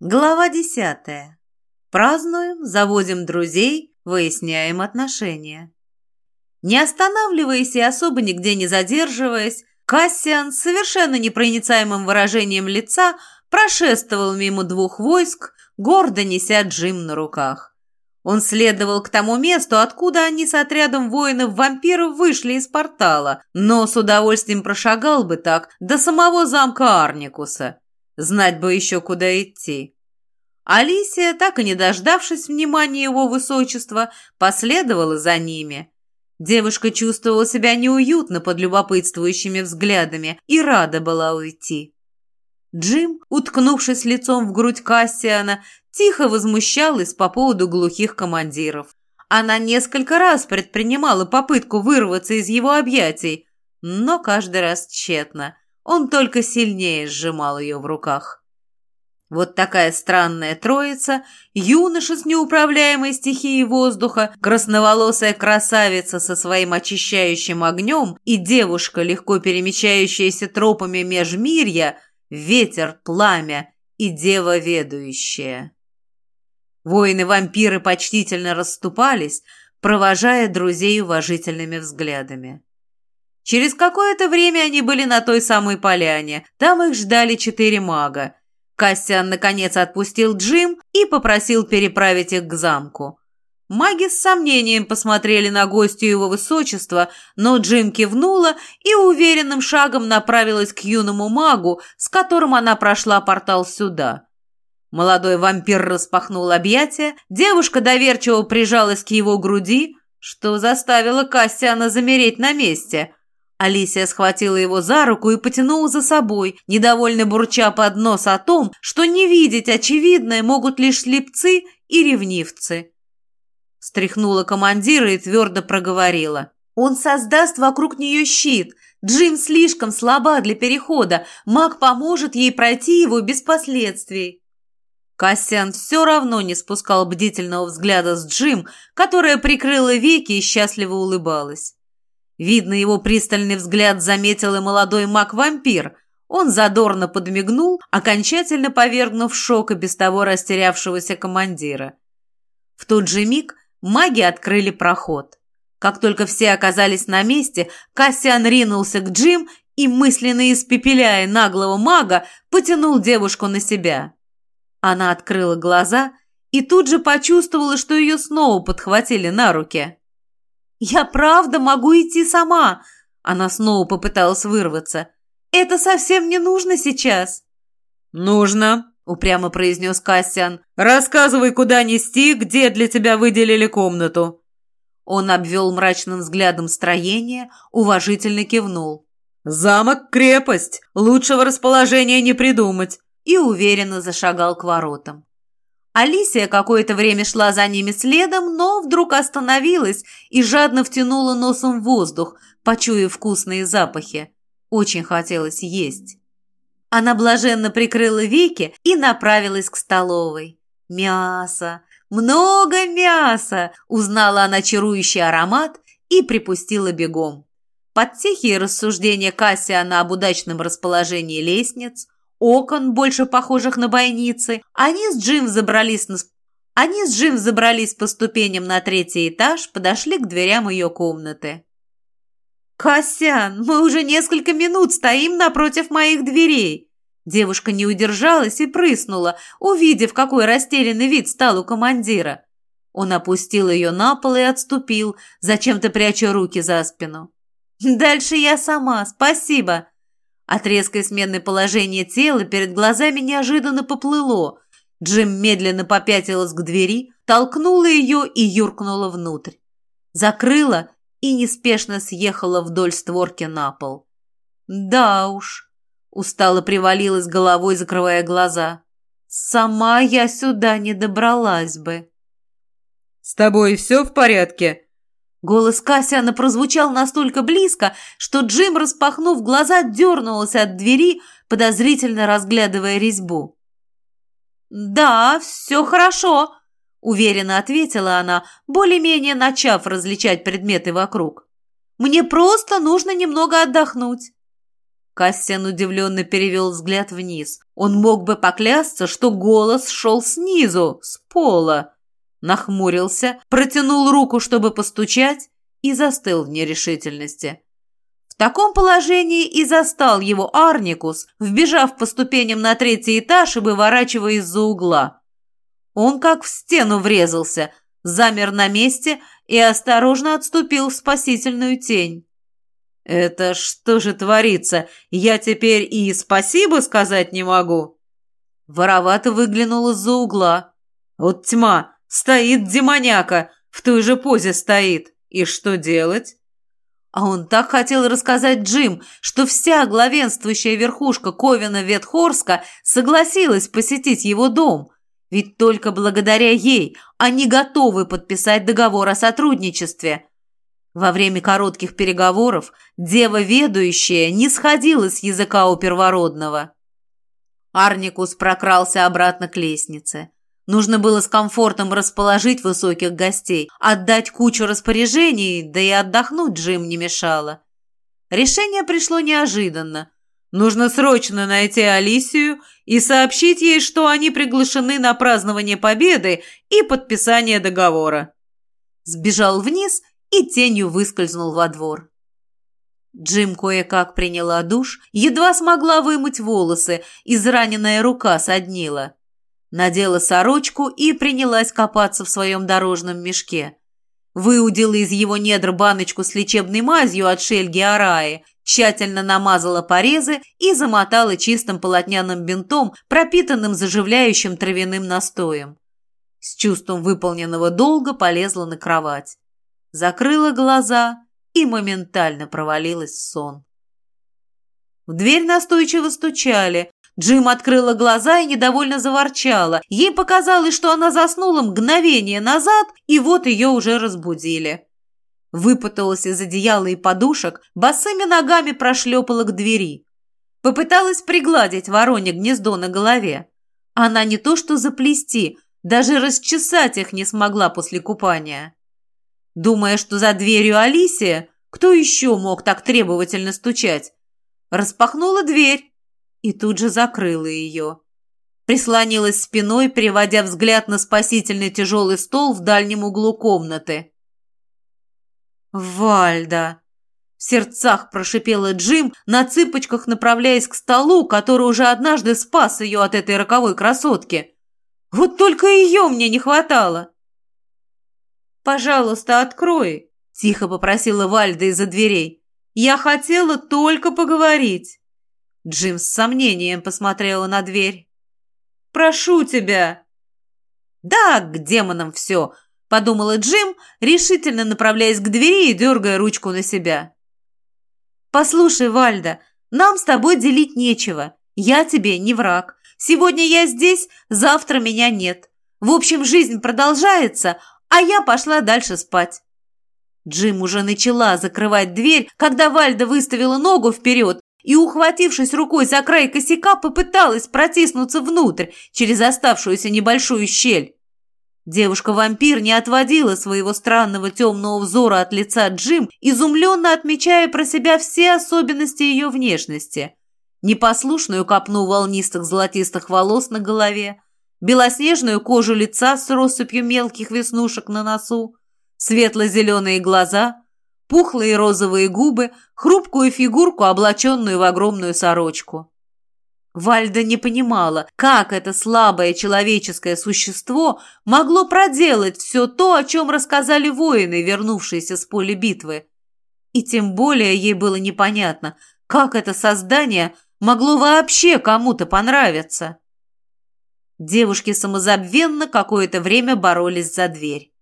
Глава десятая. Празднуем, заводим друзей, выясняем отношения. Не останавливаясь и особо нигде не задерживаясь, Кассиан с совершенно непроницаемым выражением лица прошествовал мимо двух войск, гордо неся Джим на руках. Он следовал к тому месту, откуда они с отрядом воинов-вампиров вышли из портала, но с удовольствием прошагал бы так до самого замка Арникуса. Знать бы еще, куда идти. Алисия, так и не дождавшись внимания его высочества, последовала за ними. Девушка чувствовала себя неуютно под любопытствующими взглядами и рада была уйти. Джим, уткнувшись лицом в грудь Кассиана, тихо возмущалась по поводу глухих командиров. Она несколько раз предпринимала попытку вырваться из его объятий, но каждый раз тщетно. Он только сильнее сжимал ее в руках. Вот такая странная троица, юноша с неуправляемой стихией воздуха, красноволосая красавица со своим очищающим огнем и девушка, легко перемещающаяся тропами межмирья, ветер, пламя и дева ведущая. Воины-вампиры почтительно расступались, провожая друзей уважительными взглядами. Через какое-то время они были на той самой поляне. Там их ждали четыре мага. Кассиан, наконец, отпустил Джим и попросил переправить их к замку. Маги с сомнением посмотрели на гостью его высочества, но Джим кивнула и уверенным шагом направилась к юному магу, с которым она прошла портал сюда. Молодой вампир распахнул объятия, девушка доверчиво прижалась к его груди, что заставило Кассиана замереть на месте. Алисия схватила его за руку и потянула за собой, недовольно бурча под нос о том, что не видеть очевидное могут лишь слепцы и ревнивцы. Стряхнула командира и твердо проговорила. «Он создаст вокруг нее щит. Джим слишком слаба для перехода. Маг поможет ей пройти его без последствий». Кассиан все равно не спускал бдительного взгляда с Джим, которая прикрыла веки и счастливо улыбалась. Видно, его пристальный взгляд заметил и молодой маг-вампир. Он задорно подмигнул, окончательно повергнув шок и без того растерявшегося командира. В тот же миг маги открыли проход. Как только все оказались на месте, Кассиан ринулся к Джим и, мысленно испепеляя наглого мага, потянул девушку на себя. Она открыла глаза и тут же почувствовала, что ее снова подхватили на руки. «Я правда могу идти сама!» Она снова попыталась вырваться. «Это совсем не нужно сейчас!» «Нужно!» — упрямо произнес Кассиан. «Рассказывай, куда нести, где для тебя выделили комнату!» Он обвел мрачным взглядом строение, уважительно кивнул. «Замок — крепость! Лучшего расположения не придумать!» и уверенно зашагал к воротам. Алисия какое-то время шла за ними следом, но вдруг остановилась и жадно втянула носом воздух, почуяв вкусные запахи. Очень хотелось есть. Она блаженно прикрыла веки и направилась к столовой. «Мясо! Много мяса!» – узнала она чарующий аромат и припустила бегом. Под тихие рассуждения Кассиана об удачном расположении лестниц – окон, больше похожих на бойницы. Они с Джим забрались на... Они с Джим забрались по ступеням на третий этаж, подошли к дверям ее комнаты. «Косян, мы уже несколько минут стоим напротив моих дверей!» Девушка не удержалась и прыснула, увидев, какой растерянный вид стал у командира. Он опустил ее на пол и отступил, зачем-то пряча руки за спину. «Дальше я сама, спасибо!» От резкой смены положения тела перед глазами неожиданно поплыло. Джим медленно попятилась к двери, толкнула ее и юркнула внутрь. Закрыла и неспешно съехала вдоль створки на пол. «Да уж», — устало привалилась головой, закрывая глаза. «Сама я сюда не добралась бы». «С тобой все в порядке?» Голос Кассиана прозвучал настолько близко, что Джим, распахнув глаза, дернулся от двери, подозрительно разглядывая резьбу. «Да, все хорошо», — уверенно ответила она, более-менее начав различать предметы вокруг. «Мне просто нужно немного отдохнуть». Кассиан удивленно перевел взгляд вниз. Он мог бы поклясться, что голос шел снизу, с пола. Нахмурился, протянул руку, чтобы постучать, и застыл в нерешительности. В таком положении и застал его Арникус, вбежав по ступеням на третий этаж и выворачивая из-за угла. Он как в стену врезался, замер на месте и осторожно отступил в спасительную тень. «Это что же творится? Я теперь и спасибо сказать не могу?» Воровато выглянул из-за угла. «Вот тьма! Стоит демоняка! В той же позе стоит! И что делать?» А он так хотел рассказать Джим, что вся главенствующая верхушка Ковина Ветхорска согласилась посетить его дом. Ведь только благодаря ей они готовы подписать договор о сотрудничестве. Во время коротких переговоров дева ведущая не сходила с языка у первородного. Арникус прокрался обратно к лестнице. Нужно было с комфортом расположить высоких гостей, отдать кучу распоряжений, да и отдохнуть Джим не мешало. Решение пришло неожиданно. Нужно срочно найти Алисию и сообщить ей, что они приглашены на празднование победы и подписание договора. Сбежал вниз и тенью выскользнул во двор. Джим кое-как приняла душ, едва смогла вымыть волосы, израненная рука соднила. Надела сорочку и принялась копаться в своем дорожном мешке. Выудила из его недр баночку с лечебной мазью от шельги Араи, тщательно намазала порезы и замотала чистым полотняным бинтом, пропитанным заживляющим травяным настоем. С чувством выполненного долга полезла на кровать закрыла глаза и моментально провалилась в сон. В дверь настойчиво стучали. Джим открыла глаза и недовольно заворчала. Ей показалось, что она заснула мгновение назад, и вот ее уже разбудили. Выпуталась из одеяла и подушек, босыми ногами прошлепала к двери. Попыталась пригладить воронье гнездо на голове. Она не то что заплести, даже расчесать их не смогла после купания. Думая, что за дверью Алисия, кто еще мог так требовательно стучать? Распахнула дверь и тут же закрыла ее. Прислонилась спиной, переводя взгляд на спасительный тяжелый стол в дальнем углу комнаты. «Вальда!» В сердцах прошипела Джим, на цыпочках направляясь к столу, который уже однажды спас ее от этой роковой красотки. «Вот только ее мне не хватало!» «Пожалуйста, открой!» – тихо попросила Вальда из-за дверей. «Я хотела только поговорить!» Джим с сомнением посмотрела на дверь. «Прошу тебя!» «Да, к демонам все!» – подумала Джим, решительно направляясь к двери и дергая ручку на себя. «Послушай, Вальда, нам с тобой делить нечего. Я тебе не враг. Сегодня я здесь, завтра меня нет. В общем, жизнь продолжается, а я пошла дальше спать. Джим уже начала закрывать дверь, когда Вальда выставила ногу вперед и, ухватившись рукой за край косяка, попыталась протиснуться внутрь через оставшуюся небольшую щель. Девушка-вампир не отводила своего странного темного взора от лица Джим, изумленно отмечая про себя все особенности ее внешности. Непослушную копну волнистых золотистых волос на голове, белоснежную кожу лица с россыпью мелких веснушек на носу, светло-зеленые глаза, пухлые розовые губы, хрупкую фигурку, облаченную в огромную сорочку. Вальда не понимала, как это слабое человеческое существо могло проделать все то, о чем рассказали воины, вернувшиеся с поля битвы. И тем более ей было непонятно, как это создание могло вообще кому-то понравиться. Девушки самозабвенно какое-то время боролись за дверь.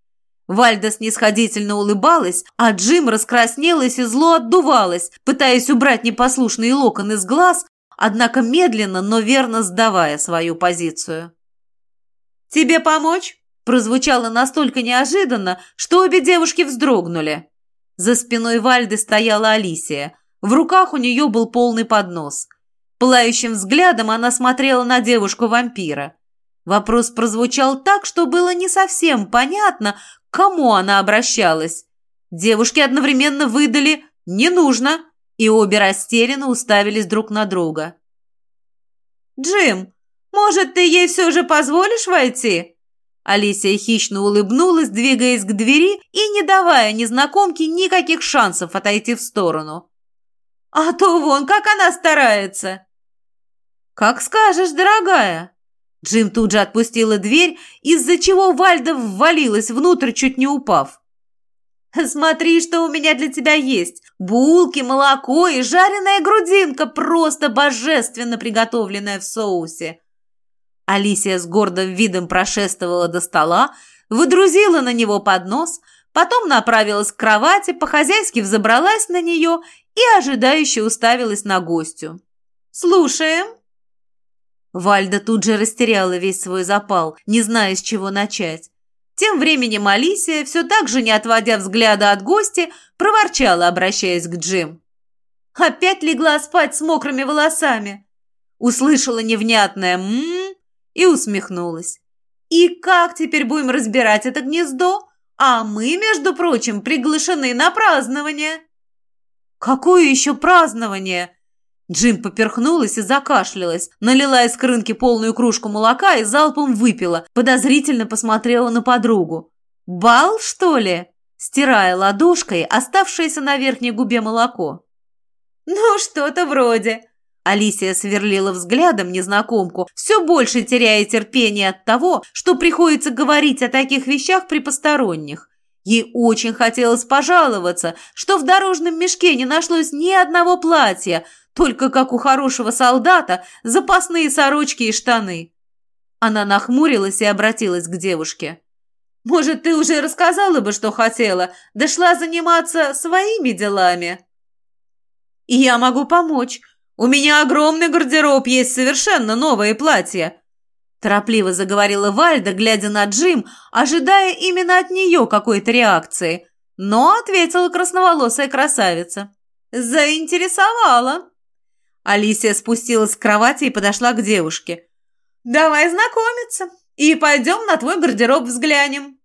Вальда снисходительно улыбалась, а Джим раскраснелась и зло отдувалась, пытаясь убрать непослушные локоны из глаз, однако медленно, но верно сдавая свою позицию. «Тебе помочь?» прозвучало настолько неожиданно, что обе девушки вздрогнули. За спиной Вальды стояла Алисия. В руках у нее был полный поднос. Пылающим взглядом она смотрела на девушку-вампира. Вопрос прозвучал так, что было не совсем понятно, к кому она обращалась. Девушки одновременно выдали «не нужно» и обе растерянно уставились друг на друга. «Джим, может, ты ей все же позволишь войти?» Алисия хищно улыбнулась, двигаясь к двери и не давая незнакомке никаких шансов отойти в сторону. «А то вон, как она старается!» «Как скажешь, дорогая!» Джим тут же отпустила дверь, из-за чего Вальда ввалилась внутрь, чуть не упав. «Смотри, что у меня для тебя есть. Булки, молоко и жареная грудинка, просто божественно приготовленная в соусе». Алисия с гордым видом прошествовала до стола, выдрузила на него поднос, потом направилась к кровати, по-хозяйски взобралась на нее и ожидающе уставилась на гостю. «Слушаем». Вальда тут же растеряла весь свой запал, не зная, с чего начать. Тем временем Алисия, все так же не отводя взгляда от гостя, проворчала, обращаясь к Джим. «Опять легла спать с мокрыми волосами!» Услышала невнятное «ммм» и усмехнулась. «И как теперь будем разбирать это гнездо? А мы, между прочим, приглашены на празднование!» «Какое еще празднование?» Джим поперхнулась и закашлялась, налила из крынки полную кружку молока и залпом выпила, подозрительно посмотрела на подругу. «Бал, что ли?» стирая ладошкой оставшееся на верхней губе молоко. «Ну, что-то вроде». Алисия сверлила взглядом незнакомку, все больше теряя терпение от того, что приходится говорить о таких вещах при посторонних. Ей очень хотелось пожаловаться, что в дорожном мешке не нашлось ни одного платья – только как у хорошего солдата запасные сорочки и штаны. Она нахмурилась и обратилась к девушке. «Может, ты уже рассказала бы, что хотела, дошла заниматься своими делами?» «И я могу помочь. У меня огромный гардероб, есть совершенно новые платья», торопливо заговорила Вальда, глядя на Джим, ожидая именно от нее какой-то реакции. Но ответила красноволосая красавица. «Заинтересовала». Алисия спустилась с кровати и подошла к девушке. «Давай знакомиться и пойдем на твой гардероб взглянем».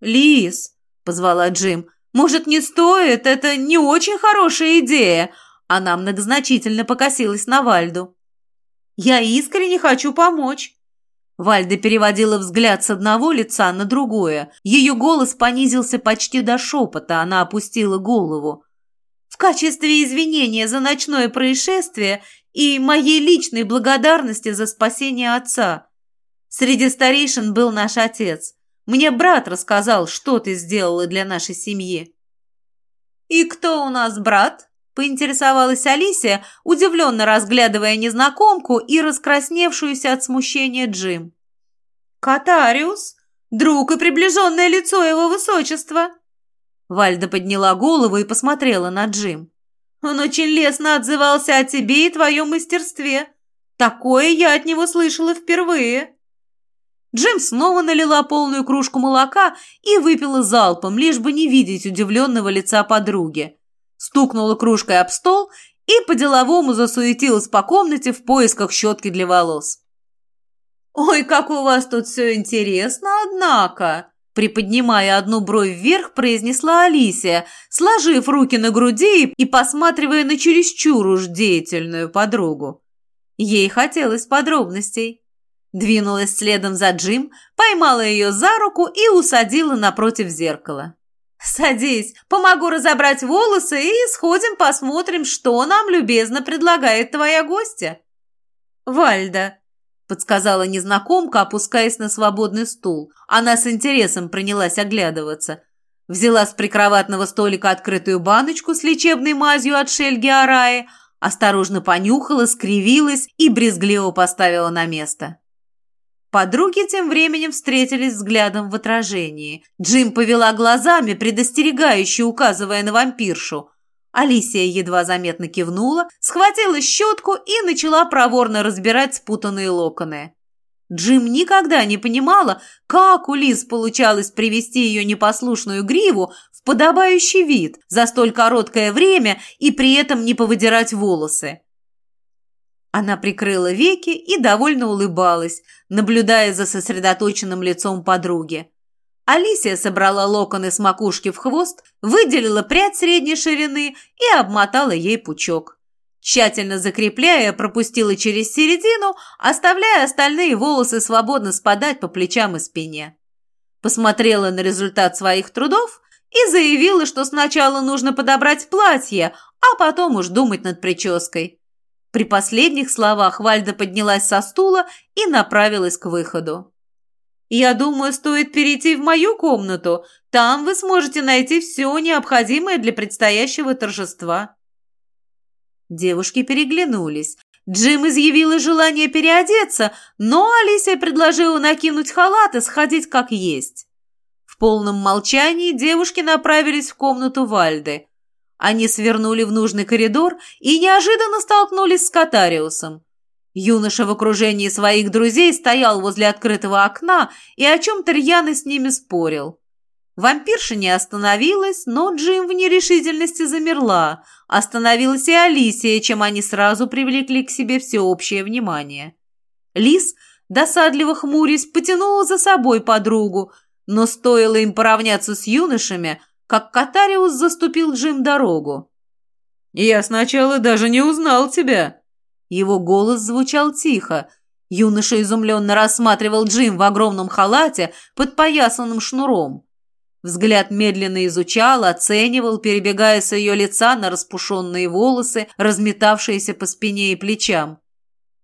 «Лис», — позвала Джим, — «может, не стоит? Это не очень хорошая идея». Она многозначительно покосилась на Вальду. «Я искренне хочу помочь». Вальда переводила взгляд с одного лица на другое. Ее голос понизился почти до шепота, она опустила голову качестве извинения за ночное происшествие и моей личной благодарности за спасение отца. Среди старейшин был наш отец. Мне брат рассказал, что ты сделала для нашей семьи. «И кто у нас брат?» – поинтересовалась Алисия, удивленно разглядывая незнакомку и раскрасневшуюся от смущения Джим. «Катариус, друг и приближенное лицо его высочества», Вальда подняла голову и посмотрела на Джим. «Он очень лестно отзывался о тебе и твоем мастерстве. Такое я от него слышала впервые». Джим снова налила полную кружку молока и выпила залпом, лишь бы не видеть удивленного лица подруги. Стукнула кружкой об стол и по-деловому засуетилась по комнате в поисках щетки для волос. «Ой, как у вас тут все интересно, однако!» Приподнимая одну бровь вверх, произнесла Алисия, сложив руки на груди и посматривая на чересчур уж деятельную подругу. Ей хотелось подробностей. Двинулась следом за Джим, поймала ее за руку и усадила напротив зеркала. «Садись, помогу разобрать волосы и сходим посмотрим, что нам любезно предлагает твоя гостья». «Вальда», подсказала незнакомка, опускаясь на свободный стул. Она с интересом принялась оглядываться. Взяла с прикроватного столика открытую баночку с лечебной мазью от Шельги Араи, осторожно понюхала, скривилась и брезгливо поставила на место. Подруги тем временем встретились взглядом в отражении. Джим повела глазами, предостерегающе указывая на вампиршу. Алисия едва заметно кивнула, схватила щетку и начала проворно разбирать спутанные локоны. Джим никогда не понимала, как у Лиз получалось привести ее непослушную гриву в подобающий вид за столь короткое время и при этом не повыдирать волосы. Она прикрыла веки и довольно улыбалась, наблюдая за сосредоточенным лицом подруги. Алисия собрала локоны с макушки в хвост, выделила прядь средней ширины и обмотала ей пучок. Тщательно закрепляя, пропустила через середину, оставляя остальные волосы свободно спадать по плечам и спине. Посмотрела на результат своих трудов и заявила, что сначала нужно подобрать платье, а потом уж думать над прической. При последних словах Вальда поднялась со стула и направилась к выходу. «Я думаю, стоит перейти в мою комнату. Там вы сможете найти все необходимое для предстоящего торжества». Девушки переглянулись. Джим изъявила желание переодеться, но Алисия предложила накинуть халат и сходить как есть. В полном молчании девушки направились в комнату Вальды. Они свернули в нужный коридор и неожиданно столкнулись с Катариусом. Юноша в окружении своих друзей стоял возле открытого окна и о чем-то рьяно с ними спорил. Вампирша не остановилась, но Джим в нерешительности замерла. Остановилась и Алисия, чем они сразу привлекли к себе всеобщее внимание. Лис, досадливо хмурясь, потянула за собой подругу, но стоило им поравняться с юношами, как Катариус заступил Джим дорогу. «Я сначала даже не узнал тебя». Его голос звучал тихо. Юноша изумленно рассматривал Джим в огромном халате под поясанным шнуром. Взгляд медленно изучал, оценивал, перебегая с ее лица на распушенные волосы, разметавшиеся по спине и плечам.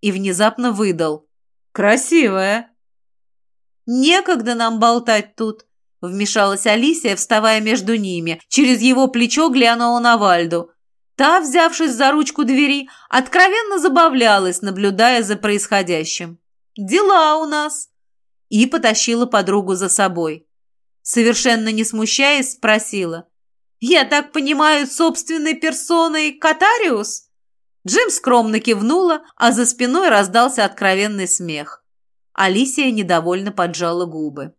И внезапно выдал. «Красивая!» «Некогда нам болтать тут!» Вмешалась Алисия, вставая между ними. Через его плечо глянула на Вальду. Та, взявшись за ручку двери, откровенно забавлялась, наблюдая за происходящим. «Дела у нас!» И потащила подругу за собой. Совершенно не смущаясь, спросила. «Я так понимаю, собственной персоной Катариус?» Джим скромно кивнула, а за спиной раздался откровенный смех. Алисия недовольно поджала губы.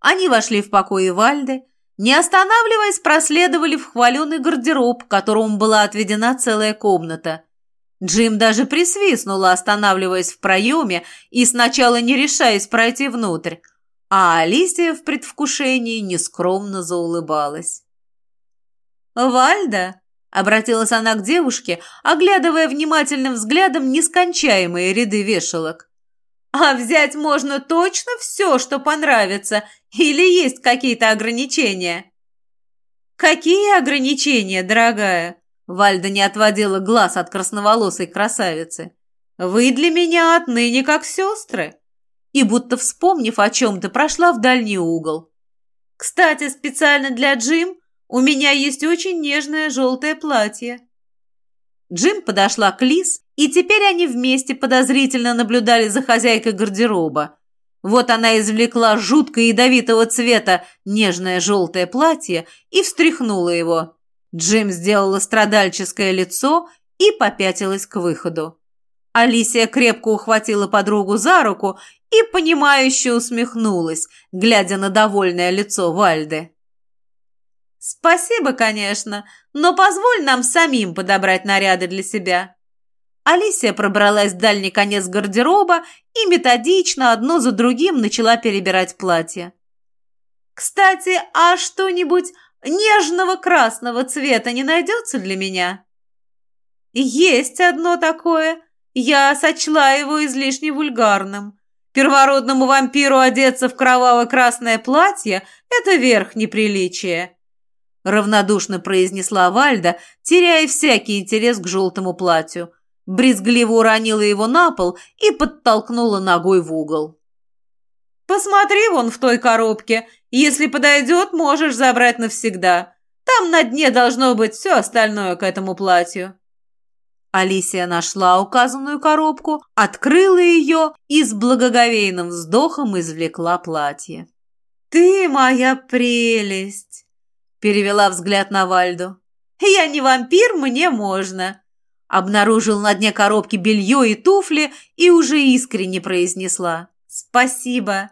Они вошли в покои Вальды, не останавливаясь, проследовали в хваленый гардероб, которому была отведена целая комната. Джим даже присвистнула, останавливаясь в проеме и сначала не решаясь пройти внутрь, а Алисия в предвкушении нескромно заулыбалась. «Вальда?» — обратилась она к девушке, оглядывая внимательным взглядом нескончаемые ряды вешалок. А взять можно точно все, что понравится, или есть какие-то ограничения? Какие ограничения, дорогая? Вальда не отводила глаз от красноволосой красавицы. Вы для меня отныне как сестры. И будто вспомнив о чем-то, прошла в дальний угол. Кстати, специально для Джим у меня есть очень нежное желтое платье. Джим подошла к Лиз, и теперь они вместе подозрительно наблюдали за хозяйкой гардероба. Вот она извлекла жутко ядовитого цвета нежное желтое платье и встряхнула его. Джим сделала страдальческое лицо и попятилась к выходу. Алисия крепко ухватила подругу за руку и, понимающе усмехнулась, глядя на довольное лицо Вальды. «Спасибо, конечно, но позволь нам самим подобрать наряды для себя». Алисия пробралась в дальний конец гардероба и методично одно за другим начала перебирать платья. «Кстати, а что-нибудь нежного красного цвета не найдется для меня?» «Есть одно такое. Я сочла его излишне вульгарным. Первородному вампиру одеться в кроваво-красное платье – это верх неприличия равнодушно произнесла Вальда, теряя всякий интерес к желтому платью. Брезгливо уронила его на пол и подтолкнула ногой в угол. «Посмотри вон в той коробке. Если подойдет, можешь забрать навсегда. Там на дне должно быть все остальное к этому платью». Алисия нашла указанную коробку, открыла ее и с благоговейным вздохом извлекла платье. «Ты моя прелесть!» Перевела взгляд на Вальду. «Я не вампир, мне можно!» Обнаружил на дне коробки белье и туфли и уже искренне произнесла «Спасибо!»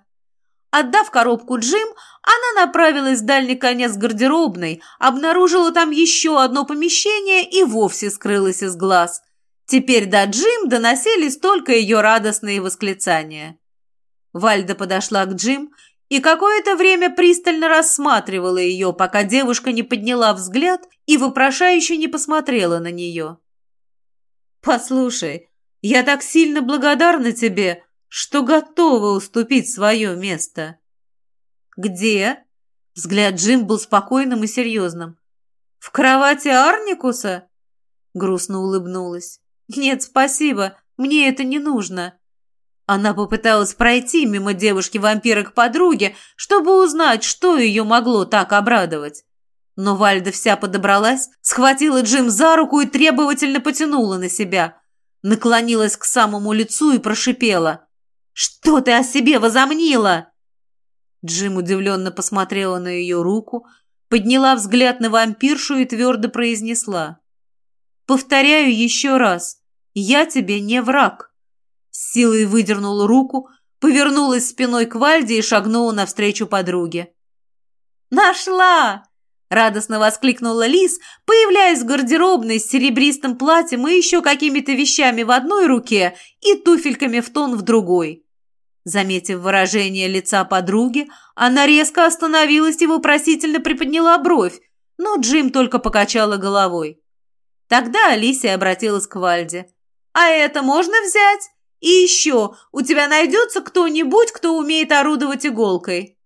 Отдав коробку Джим, она направилась в дальний конец гардеробной, обнаружила там еще одно помещение и вовсе скрылась из глаз. Теперь до Джим доносились только ее радостные восклицания. Вальда подошла к Джим и какое-то время пристально рассматривала ее, пока девушка не подняла взгляд и вопрошающе не посмотрела на нее. «Послушай, я так сильно благодарна тебе, что готова уступить свое место». «Где?» Взгляд Джим был спокойным и серьезным. «В кровати Арникуса?» Грустно улыбнулась. «Нет, спасибо, мне это не нужно». Она попыталась пройти мимо девушки-вампира к подруге, чтобы узнать, что ее могло так обрадовать. Но Вальда вся подобралась, схватила Джим за руку и требовательно потянула на себя. Наклонилась к самому лицу и прошипела. «Что ты о себе возомнила?» Джим удивленно посмотрела на ее руку, подняла взгляд на вампиршу и твердо произнесла. «Повторяю еще раз, я тебе не враг». Силой выдернула руку, повернулась спиной к Вальде и шагнула навстречу подруге. «Нашла!» – радостно воскликнула Лис, появляясь в гардеробной с серебристым платьем и еще какими-то вещами в одной руке и туфельками в тон в другой. Заметив выражение лица подруги, она резко остановилась и вопросительно приподняла бровь, но Джим только покачала головой. Тогда Алисия обратилась к Вальде. «А это можно взять? И еще, у тебя найдется кто-нибудь, кто умеет орудовать иголкой?»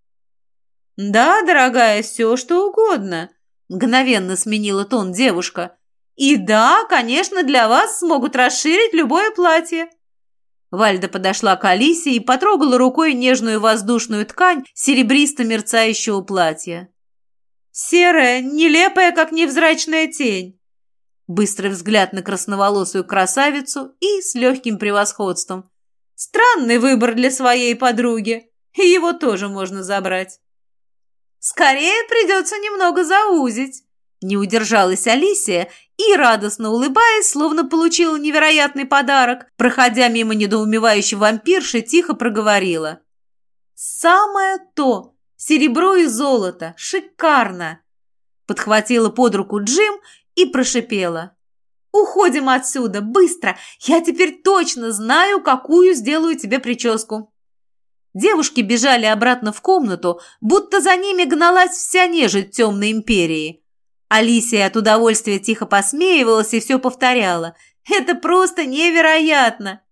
«Да, дорогая, все что угодно», – мгновенно сменила тон девушка. «И да, конечно, для вас смогут расширить любое платье». Вальда подошла к Алисе и потрогала рукой нежную воздушную ткань серебристо-мерцающего платья. «Серая, нелепая, как невзрачная тень». Быстрый взгляд на красноволосую красавицу и с легким превосходством. «Странный выбор для своей подруги. Его тоже можно забрать». «Скорее придется немного заузить», – не удержалась Алисия и, радостно улыбаясь, словно получила невероятный подарок, проходя мимо недоумевающей вампирши, тихо проговорила. «Самое то! Серебро и золото! Шикарно!» Подхватила под руку Джим и прошипела. «Уходим отсюда! Быстро! Я теперь точно знаю, какую сделаю тебе прическу!» Девушки бежали обратно в комнату, будто за ними гналась вся нежить темной империи – Алисия от удовольствия тихо посмеивалась и все повторяла. «Это просто невероятно!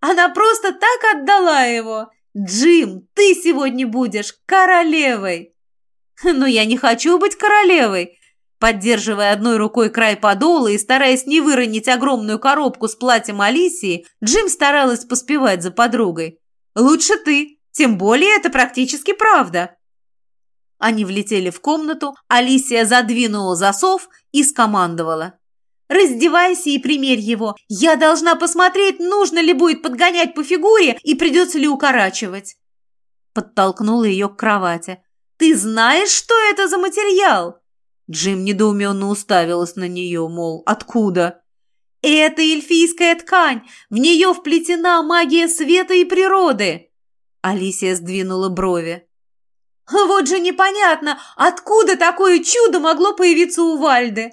Она просто так отдала его! Джим, ты сегодня будешь королевой!» «Но я не хочу быть королевой!» Поддерживая одной рукой край подола и стараясь не выронить огромную коробку с платьем Алисии, Джим старалась поспевать за подругой. «Лучше ты, тем более это практически правда!» Они влетели в комнату, Алисия задвинула засов и скомандовала. «Раздевайся и примерь его. Я должна посмотреть, нужно ли будет подгонять по фигуре и придется ли укорачивать». Подтолкнула ее к кровати. «Ты знаешь, что это за материал?» Джим недоуменно уставилась на нее, мол, откуда? «Это эльфийская ткань. В нее вплетена магия света и природы». Алисия сдвинула брови. Вот же непонятно, откуда такое чудо могло появиться у Вальды.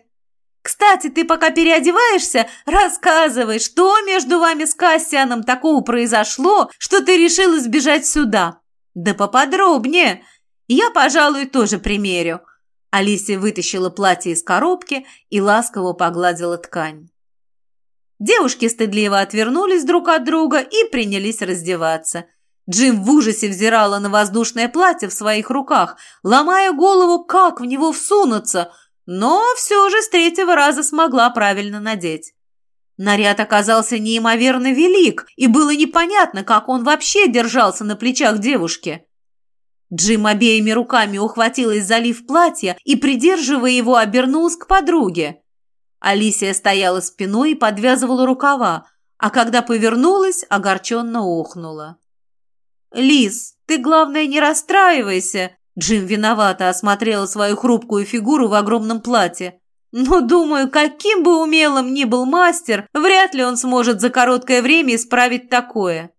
Кстати, ты пока переодеваешься, рассказывай, что между вами с Кассианом такого произошло, что ты решил избежать сюда. Да поподробнее. Я, пожалуй, тоже примерю. Алисия вытащила платье из коробки и ласково погладила ткань. Девушки стыдливо отвернулись друг от друга и принялись раздеваться – Джим в ужасе взирала на воздушное платье в своих руках, ломая голову, как в него всунуться, но все же с третьего раза смогла правильно надеть. Наряд оказался неимоверно велик, и было непонятно, как он вообще держался на плечах девушки. Джим обеими руками ухватилась за лиф платья и, придерживая его, обернулась к подруге. Алисия стояла спиной и подвязывала рукава, а когда повернулась, огорченно охнула. «Лис, ты, главное, не расстраивайся!» Джим виновато осмотрела свою хрупкую фигуру в огромном платье. «Но, думаю, каким бы умелым ни был мастер, вряд ли он сможет за короткое время исправить такое».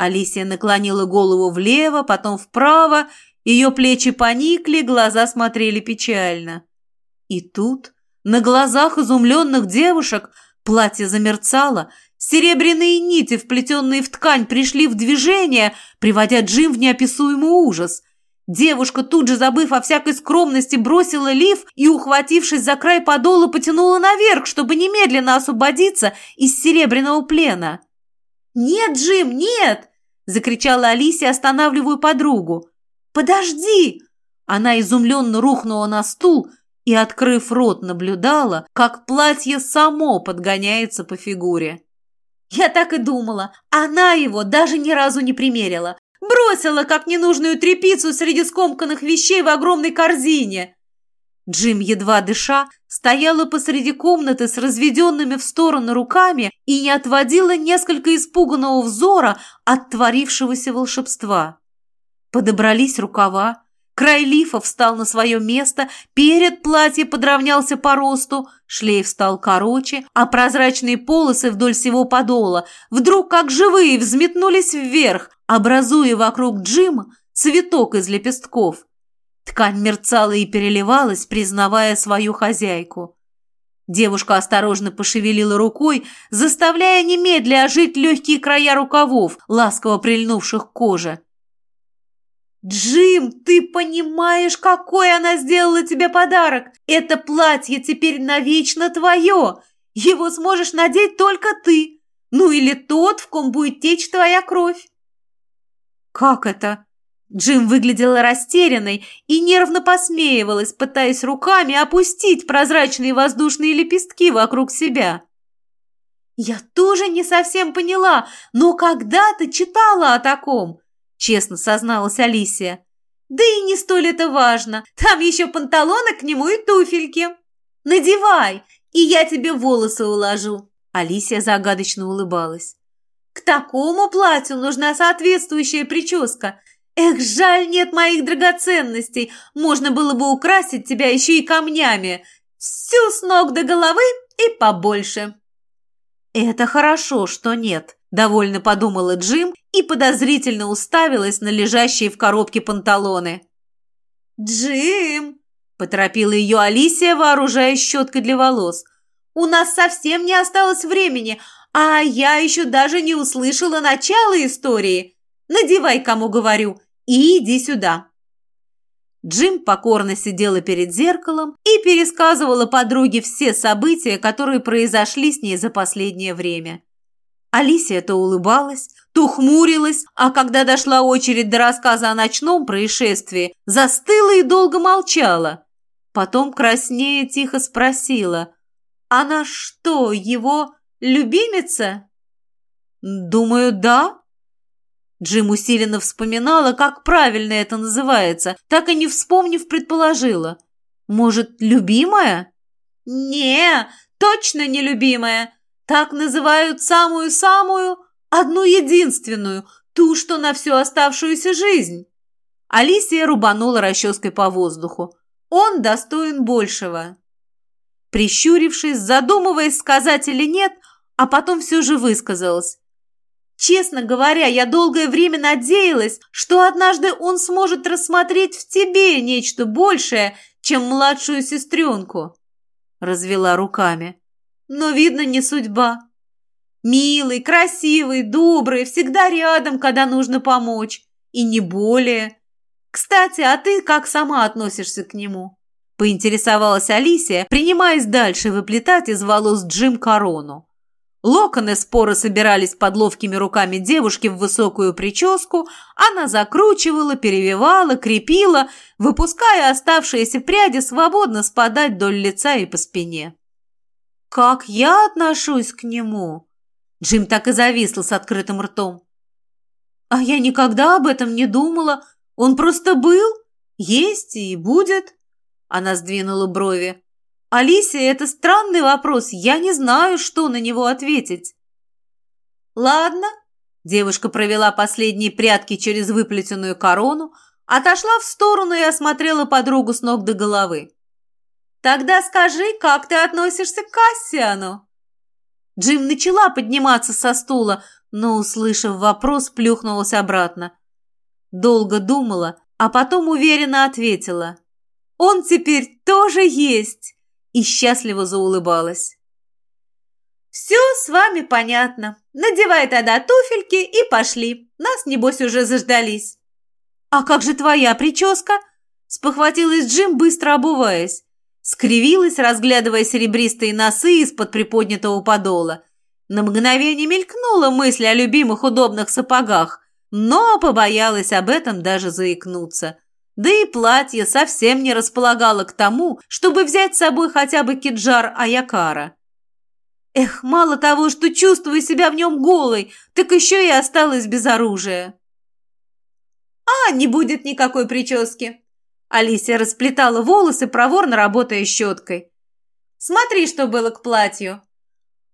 Алисия наклонила голову влево, потом вправо, ее плечи поникли, глаза смотрели печально. И тут, на глазах изумленных девушек, платье замерцало, Серебряные нити, вплетенные в ткань, пришли в движение, приводя Джим в неописуемый ужас. Девушка, тут же забыв о всякой скромности, бросила лиф и, ухватившись за край подола, потянула наверх, чтобы немедленно освободиться из серебряного плена. «Нет, Джим, нет!» – закричала Алисия, останавливая подругу. «Подожди!» Она изумленно рухнула на стул и, открыв рот, наблюдала, как платье само подгоняется по фигуре. Я так и думала. Она его даже ни разу не примерила. Бросила, как ненужную тряпицу среди скомканных вещей в огромной корзине. Джим, едва дыша, стояла посреди комнаты с разведенными в стороны руками и не отводила несколько испуганного взора от творившегося волшебства. Подобрались рукава, Край лифа встал на свое место, перед платье подровнялся по росту, шлейф стал короче, а прозрачные полосы вдоль всего подола вдруг, как живые, взметнулись вверх, образуя вокруг Джима цветок из лепестков. Ткань мерцала и переливалась, признавая свою хозяйку. Девушка осторожно пошевелила рукой, заставляя немедля ожить легкие края рукавов, ласково прильнувших к коже. «Джим, ты понимаешь, какой она сделала тебе подарок? Это платье теперь навечно твое. Его сможешь надеть только ты. Ну или тот, в ком будет течь твоя кровь». «Как это?» Джим выглядела растерянной и нервно посмеивалась, пытаясь руками опустить прозрачные воздушные лепестки вокруг себя. «Я тоже не совсем поняла, но когда-то читала о таком честно созналась Алисия. «Да и не столь это важно. Там еще панталоны к нему и туфельки. Надевай, и я тебе волосы уложу». Алисия загадочно улыбалась. «К такому платью нужна соответствующая прическа. Эх, жаль, нет моих драгоценностей. Можно было бы украсить тебя еще и камнями. Всю с ног до головы и побольше». «Это хорошо, что нет», – довольно подумала Джим и подозрительно уставилась на лежащие в коробке панталоны. «Джим!» – поторопила ее Алисия, вооружаясь щеткой для волос. «У нас совсем не осталось времени, а я еще даже не услышала начала истории. Надевай, кому говорю, и иди сюда». Джим покорно сидела перед зеркалом и пересказывала подруге все события, которые произошли с ней за последнее время. Алисия то улыбалась, то хмурилась, а когда дошла очередь до рассказа о ночном происшествии, застыла и долго молчала. Потом краснее тихо спросила, «Она что, его любимица?» «Думаю, да». Джим усиленно вспоминала, как правильно это называется, так и не вспомнив, предположила. «Может, любимая?» «Не, точно не любимая. Так называют самую-самую, одну единственную, ту, что на всю оставшуюся жизнь. Алисия рубанула расческой по воздуху. Он достоин большего. Прищурившись, задумываясь, сказать или нет, а потом все же высказалась. Честно говоря, я долгое время надеялась, что однажды он сможет рассмотреть в тебе нечто большее, чем младшую сестренку. Развела руками но, видно, не судьба. Милый, красивый, добрый, всегда рядом, когда нужно помочь. И не более. Кстати, а ты как сама относишься к нему?» Поинтересовалась Алисия, принимаясь дальше выплетать из волос Джим корону. Локоны споро собирались под ловкими руками девушки в высокую прическу, она закручивала, перевивала, крепила, выпуская оставшиеся пряди свободно спадать вдоль лица и по спине. Как я отношусь к нему? Джим так и зависла с открытым ртом. А я никогда об этом не думала. Он просто был, есть и будет. Она сдвинула брови. Алисия, это странный вопрос. Я не знаю, что на него ответить. Ладно. Девушка провела последние прятки через выплетенную корону, отошла в сторону и осмотрела подругу с ног до головы. Тогда скажи, как ты относишься к Кассиану?» Джим начала подниматься со стула, но, услышав вопрос, плюхнулась обратно. Долго думала, а потом уверенно ответила. «Он теперь тоже есть!» И счастливо заулыбалась. «Все с вами понятно. Надевай тогда туфельки и пошли. Нас, небось, уже заждались». «А как же твоя прическа?» Спохватилась Джим, быстро обуваясь. Скривилась, разглядывая серебристые носы из-под приподнятого подола. На мгновение мелькнула мысль о любимых удобных сапогах, но побоялась об этом даже заикнуться. Да и платье совсем не располагало к тому, чтобы взять с собой хотя бы киджар Аякара. Эх, мало того, что чувствую себя в нем голой, так еще и осталась без оружия. А, не будет никакой прически. Алисия расплетала волосы, проворно работая щеткой. Смотри, что было к платью.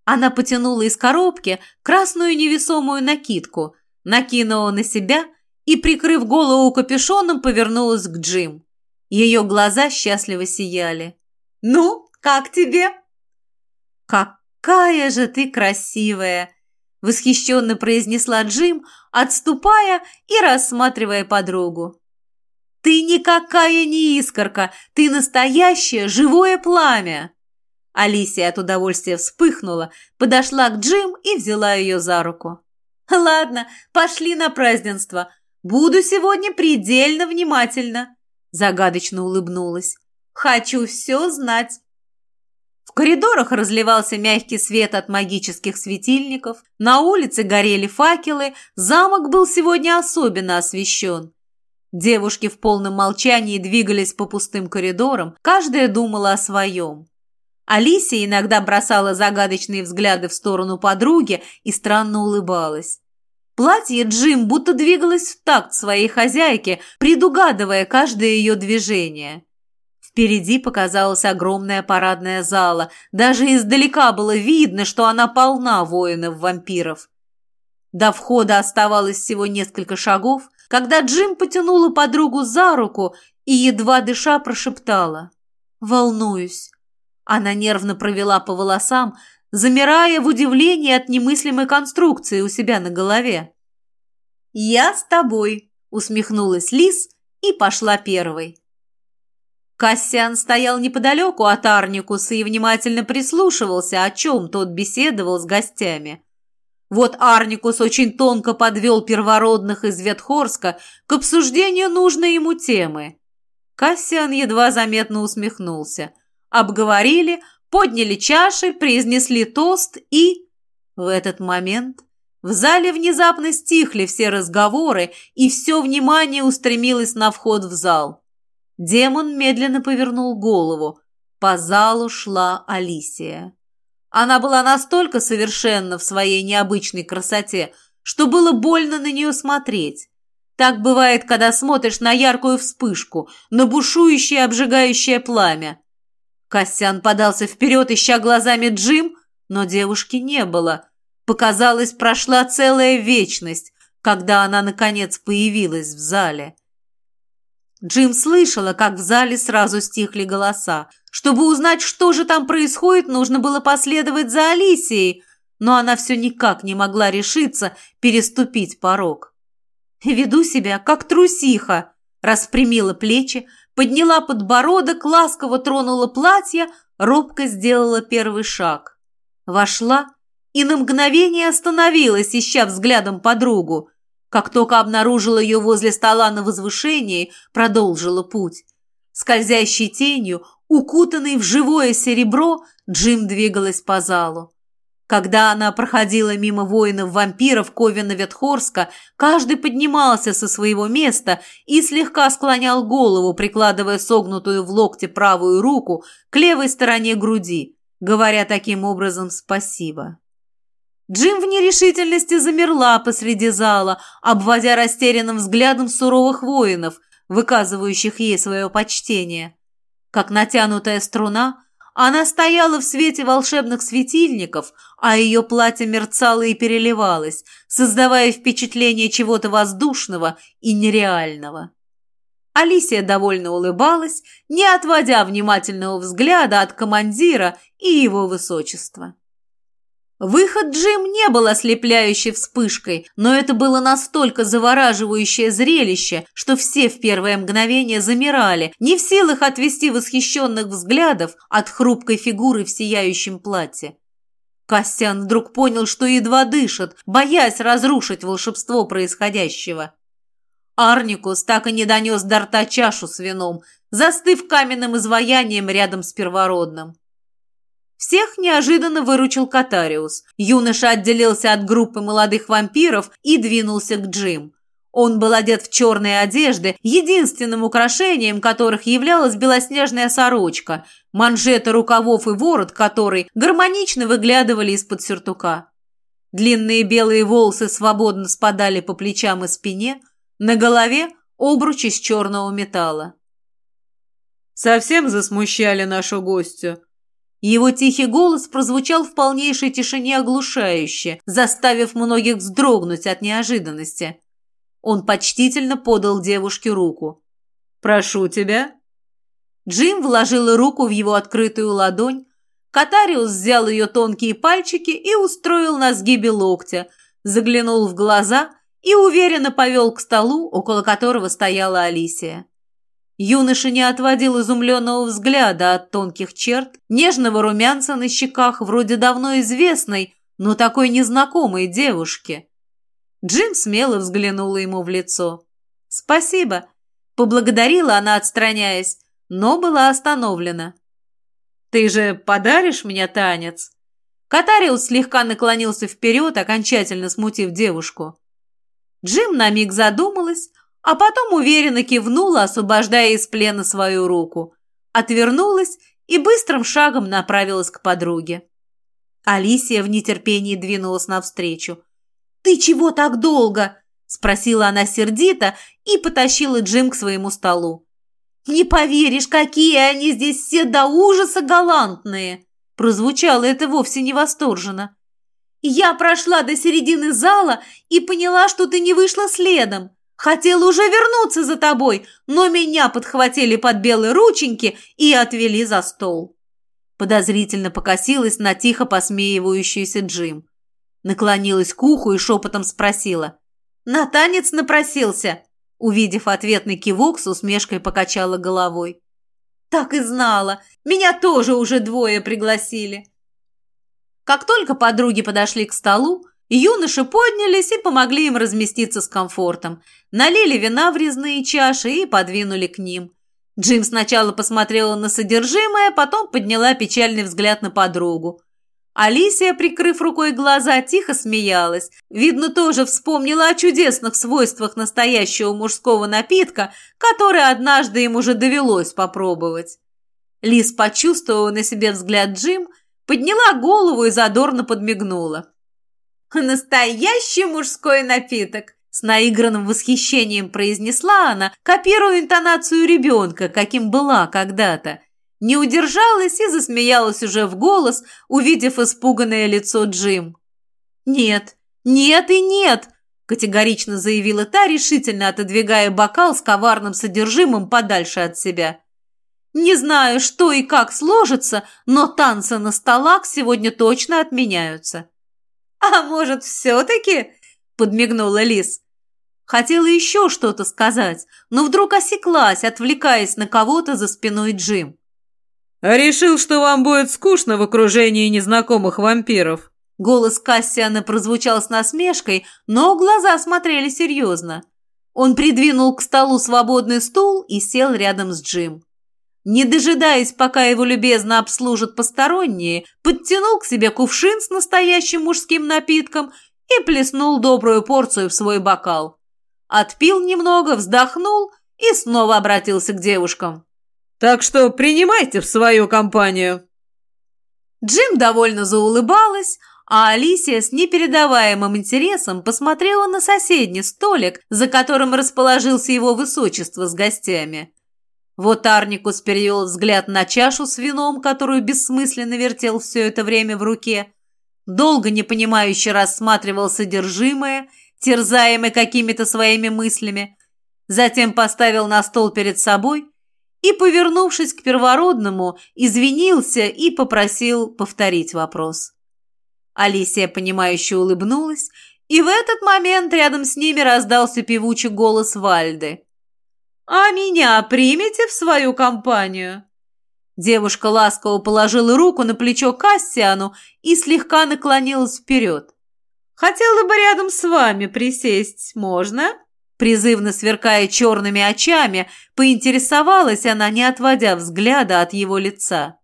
Она потянула из коробки красную невесомую накидку, накинула на себя и, прикрыв голову капюшоном, повернулась к Джим. Ее глаза счастливо сияли. «Ну, как тебе?» «Как какая же ты красивая!» – восхищенно произнесла Джим, отступая и рассматривая подругу. «Ты никакая не искорка, ты настоящее живое пламя!» Алисия от удовольствия вспыхнула, подошла к Джим и взяла ее за руку. «Ладно, пошли на празднество. Буду сегодня предельно внимательна», – загадочно улыбнулась. «Хочу все знать». В коридорах разливался мягкий свет от магических светильников, на улице горели факелы, замок был сегодня особенно освещен. Девушки в полном молчании двигались по пустым коридорам, каждая думала о своем. Алисия иногда бросала загадочные взгляды в сторону подруги и странно улыбалась. Платье Джим будто двигалось в такт своей хозяйке, предугадывая каждое ее движение. Впереди показалась огромная парадная зала. Даже издалека было видно, что она полна воинов-вампиров. До входа оставалось всего несколько шагов, когда Джим потянула подругу за руку и, едва дыша, прошептала. «Волнуюсь». Она нервно провела по волосам, замирая в удивлении от немыслимой конструкции у себя на голове. «Я с тобой», — усмехнулась Лис и пошла первой. Кассиан стоял неподалеку от Арникуса и внимательно прислушивался, о чем тот беседовал с гостями. Вот Арникус очень тонко подвел первородных из Ветхорска к обсуждению нужной ему темы. Кассиан едва заметно усмехнулся. Обговорили, подняли чаши, произнесли тост и... В этот момент в зале внезапно стихли все разговоры, и все внимание устремилось на вход в зал. Демон медленно повернул голову. По залу шла Алисия. Она была настолько совершенна в своей необычной красоте, что было больно на нее смотреть. Так бывает, когда смотришь на яркую вспышку, на бушующее обжигающее пламя. Костян подался вперед, ища глазами Джим, но девушки не было. Показалось, прошла целая вечность, когда она, наконец, появилась в зале. Джим слышала, как в зале сразу стихли голоса. Чтобы узнать, что же там происходит, нужно было последовать за Алисией, но она все никак не могла решиться переступить порог. «Веду себя, как трусиха», распрямила плечи, подняла подбородок, ласково тронула платье, робко сделала первый шаг. Вошла и на мгновение остановилась, ища взглядом подругу. Как только обнаружила ее возле стола на возвышении, продолжила путь. Скользящей тенью, укутанной в живое серебро, Джим двигалась по залу. Когда она проходила мимо воинов-вампиров Ковина-Ветхорска, каждый поднимался со своего места и слегка склонял голову, прикладывая согнутую в локте правую руку к левой стороне груди, говоря таким образом «спасибо». Джим в нерешительности замерла посреди зала, обводя растерянным взглядом суровых воинов, выказывающих ей свое почтение. Как натянутая струна, она стояла в свете волшебных светильников, а ее платье мерцало и переливалось, создавая впечатление чего-то воздушного и нереального. Алисия довольно улыбалась, не отводя внимательного взгляда от командира и его высочества. Выход Джим не был ослепляющей вспышкой, но это было настолько завораживающее зрелище, что все в первое мгновение замирали, не в силах отвести восхищенных взглядов от хрупкой фигуры в сияющем платье. Костян вдруг понял, что едва дышит, боясь разрушить волшебство происходящего. Арникус так и не донес до рта чашу с вином, застыв каменным изваянием рядом с первородным. Всех неожиданно выручил Катариус. Юноша отделился от группы молодых вампиров и двинулся к Джим. Он был одет в черные одежды, единственным украшением которых являлась белоснежная сорочка, манжеты рукавов и ворот которой гармонично выглядывали из-под сюртука. Длинные белые волосы свободно спадали по плечам и спине, на голове обруч из черного металла. «Совсем засмущали нашу гостью?» Его тихий голос прозвучал в полнейшей тишине оглушающе, заставив многих вздрогнуть от неожиданности. Он почтительно подал девушке руку. «Прошу тебя». Джим вложил руку в его открытую ладонь. Катариус взял ее тонкие пальчики и устроил на сгибе локтя, заглянул в глаза и уверенно повел к столу, около которого стояла Алисия. Юноша не отводил изумленного взгляда от тонких черт, нежного румянца на щеках вроде давно известной, но такой незнакомой девушки. Джим смело взглянула ему в лицо. «Спасибо», — поблагодарила она, отстраняясь, но была остановлена. «Ты же подаришь мне танец?» Катариус слегка наклонился вперед, окончательно смутив девушку. Джим на миг задумалась, а потом уверенно кивнула, освобождая из плена свою руку. Отвернулась и быстрым шагом направилась к подруге. Алисия в нетерпении двинулась навстречу. «Ты чего так долго?» – спросила она сердито и потащила Джим к своему столу. «Не поверишь, какие они здесь все до ужаса галантные!» Прозвучало это вовсе не восторженно. «Я прошла до середины зала и поняла, что ты не вышла следом. Хотела уже вернуться за тобой, но меня подхватили под белые рученьки и отвели за стол». Подозрительно покосилась на тихо посмеивающуюся Джим. Наклонилась к уху и шепотом спросила. «На танец напросился?» Увидев ответный кивок, с усмешкой покачала головой. «Так и знала. Меня тоже уже двое пригласили». Как только подруги подошли к столу, Юноши поднялись и помогли им разместиться с комфортом. Налили вина в резные чаши и подвинули к ним. Джим сначала посмотрела на содержимое, потом подняла печальный взгляд на подругу. Алисия, прикрыв рукой глаза, тихо смеялась. Видно, тоже вспомнила о чудесных свойствах настоящего мужского напитка, который однажды им уже довелось попробовать. Лис почувствовала на себе взгляд Джим, подняла голову и задорно подмигнула. «Настоящий мужской напиток!» С наигранным восхищением произнесла она, копируя интонацию ребенка, каким была когда-то. Не удержалась и засмеялась уже в голос, увидев испуганное лицо Джим. «Нет, нет и нет!» – категорично заявила та, решительно отодвигая бокал с коварным содержимым подальше от себя. «Не знаю, что и как сложится, но танцы на столах сегодня точно отменяются». «А может, все-таки?» – подмигнула Лис. Хотела еще что-то сказать, но вдруг осеклась, отвлекаясь на кого-то за спиной Джим. «Решил, что вам будет скучно в окружении незнакомых вампиров». Голос Кассиана прозвучал с насмешкой, но глаза смотрели серьезно. Он придвинул к столу свободный стул и сел рядом с Джим не дожидаясь, пока его любезно обслужат посторонние, подтянул к себе кувшин с настоящим мужским напитком и плеснул добрую порцию в свой бокал. Отпил немного, вздохнул и снова обратился к девушкам. «Так что принимайте в свою компанию». Джим довольно заулыбалась, а Алисия с непередаваемым интересом посмотрела на соседний столик, за которым расположился его высочество с гостями. Вот Арникус перевел взгляд на чашу с вином, которую бессмысленно вертел все это время в руке. Долго непонимающе рассматривал содержимое, терзаемый какими-то своими мыслями. Затем поставил на стол перед собой и, повернувшись к первородному, извинился и попросил повторить вопрос. Алисия, понимающе улыбнулась, и в этот момент рядом с ними раздался певучий голос Вальды – «А меня примете в свою компанию?» Девушка ласково положила руку на плечо Кассиану и слегка наклонилась вперед. «Хотела бы рядом с вами присесть, можно?» Призывно сверкая черными очами, поинтересовалась она, не отводя взгляда от его лица.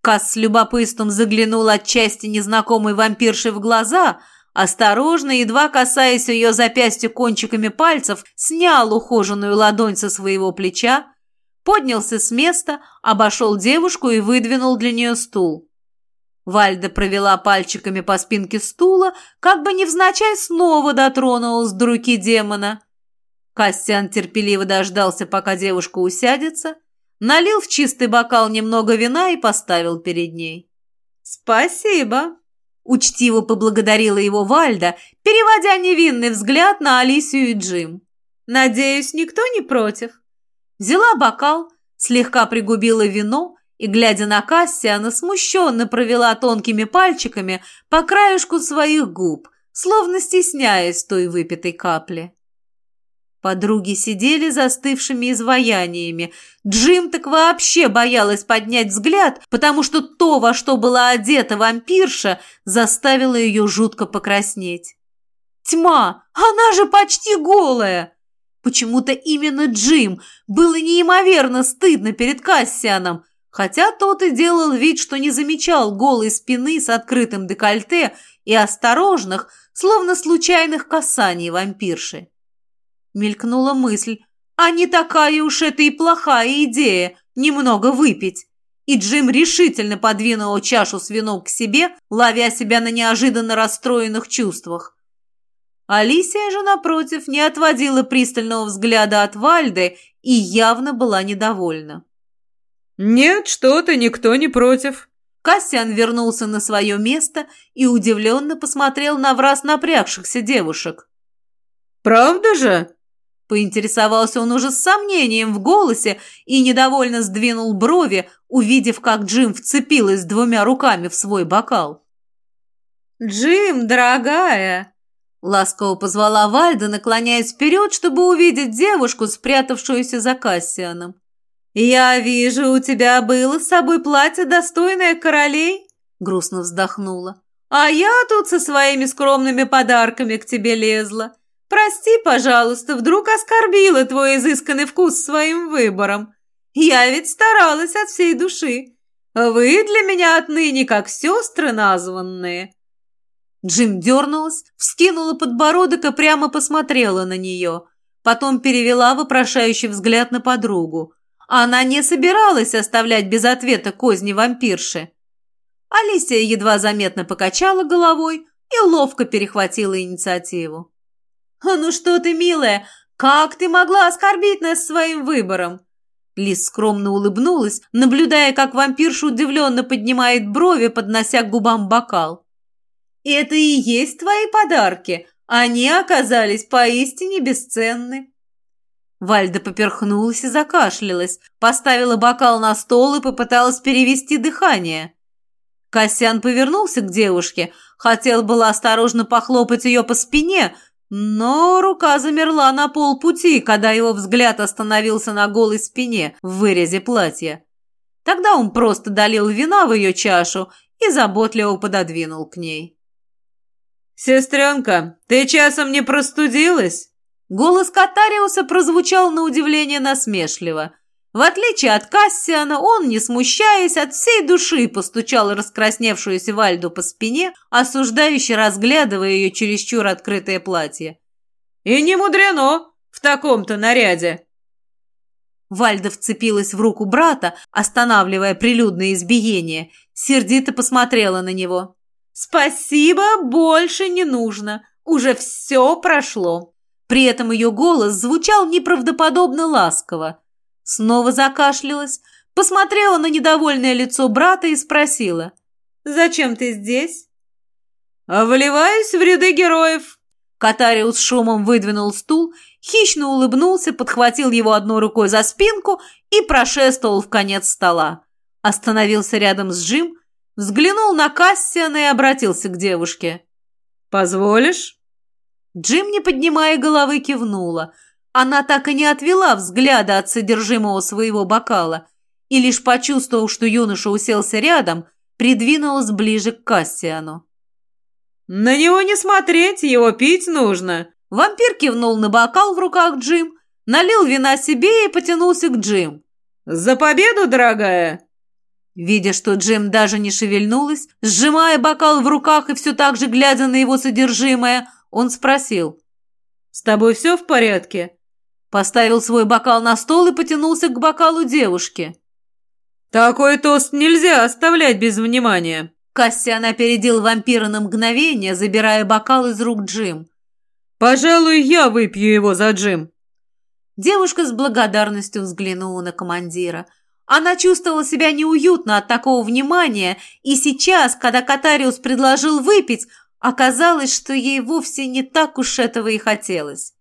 Касс с любопытством заглянул отчасти незнакомой вампирши в глаза, осторожно, едва касаясь ее запястья кончиками пальцев, снял ухоженную ладонь со своего плеча, поднялся с места, обошел девушку и выдвинул для нее стул. Вальда провела пальчиками по спинке стула, как бы невзначай снова дотронулась до руки демона. Костян терпеливо дождался, пока девушка усядется, налил в чистый бокал немного вина и поставил перед ней. «Спасибо!» – учтиво поблагодарила его Вальда, переводя невинный взгляд на Алисию и Джим. «Надеюсь, никто не против?» Взяла бокал, слегка пригубила вино и, глядя на Касси, она смущенно провела тонкими пальчиками по краешку своих губ, словно стесняясь той выпитой капли. Подруги сидели застывшими изваяниями. Джим так вообще боялась поднять взгляд, потому что то, во что была одета вампирша, заставило ее жутко покраснеть. «Тьма! Она же почти голая!» Почему-то именно Джим было неимоверно стыдно перед Кассианом, хотя тот и делал вид, что не замечал голой спины с открытым декольте и осторожных, словно случайных касаний вампирши. Мелькнула мысль, а не такая уж это и плохая идея немного выпить. И Джим решительно подвинул чашу с вином к себе, ловя себя на неожиданно расстроенных чувствах. Алисия же, напротив, не отводила пристального взгляда от Вальды и явно была недовольна. «Нет, что-то никто не против». Кассиан вернулся на свое место и удивленно посмотрел на враз напрягшихся девушек. «Правда же?» Поинтересовался он уже с сомнением в голосе и недовольно сдвинул брови, увидев, как Джим вцепилась двумя руками в свой бокал. «Джим, дорогая!» Ласково позвала Вальда, наклоняясь вперед, чтобы увидеть девушку, спрятавшуюся за Кассианом. «Я вижу, у тебя было с собой платье, достойное королей?» Грустно вздохнула. «А я тут со своими скромными подарками к тебе лезла. Прости, пожалуйста, вдруг оскорбила твой изысканный вкус своим выбором. Я ведь старалась от всей души. Вы для меня отныне как сестры названные». Джим дернулась, вскинула подбородок и прямо посмотрела на нее. Потом перевела вопрошающий взгляд на подругу. Она не собиралась оставлять без ответа козни вампирши. Алисия едва заметно покачала головой и ловко перехватила инициативу. «А ну что ты, милая, как ты могла оскорбить нас своим выбором?» Лис скромно улыбнулась, наблюдая, как вампирша удивленно поднимает брови, поднося к губам бокал. Это и есть твои подарки. Они оказались поистине бесценны. Вальда поперхнулась и закашлялась, поставила бокал на стол и попыталась перевести дыхание. Касьян повернулся к девушке, хотел было осторожно похлопать ее по спине, но рука замерла на полпути, когда его взгляд остановился на голой спине в вырезе платья. Тогда он просто долил вина в ее чашу и заботливо пододвинул к ней. «Сестренка, ты часом не простудилась?» Голос Катариуса прозвучал на удивление насмешливо. В отличие от Кассиана, он, не смущаясь, от всей души постучал раскрасневшуюся Вальду по спине, осуждающе разглядывая ее чересчур открытое платье. «И не мудрено в таком-то наряде!» Вальда вцепилась в руку брата, останавливая прилюдное избиение, сердито посмотрела на него. «Спасибо, больше не нужно. Уже все прошло». При этом ее голос звучал неправдоподобно ласково. Снова закашлялась, посмотрела на недовольное лицо брата и спросила. «Зачем ты здесь?» «Вливаюсь в ряды героев». Катариус шумом выдвинул стул, хищно улыбнулся, подхватил его одной рукой за спинку и прошествовал в конец стола. Остановился рядом с Джим, Взглянул на Кассиана и обратился к девушке. «Позволишь?» Джим, не поднимая головы, кивнула. Она так и не отвела взгляда от содержимого своего бокала. и лишь почувствовав, что юноша уселся рядом, придвинулась ближе к Кассиану. «На него не смотреть, его пить нужно!» Вампир кивнул на бокал в руках Джим, налил вина себе и потянулся к Джим. «За победу, дорогая!» Видя, что Джим даже не шевельнулась, сжимая бокал в руках и все так же глядя на его содержимое, он спросил. «С тобой все в порядке?» Поставил свой бокал на стол и потянулся к бокалу девушки. «Такой тост нельзя оставлять без внимания!» Кассиан опередил вампира на мгновение, забирая бокал из рук Джим. «Пожалуй, я выпью его за Джим!» Девушка с благодарностью взглянула на командира. Она чувствовала себя неуютно от такого внимания, и сейчас, когда Катариус предложил выпить, оказалось, что ей вовсе не так уж этого и хотелось.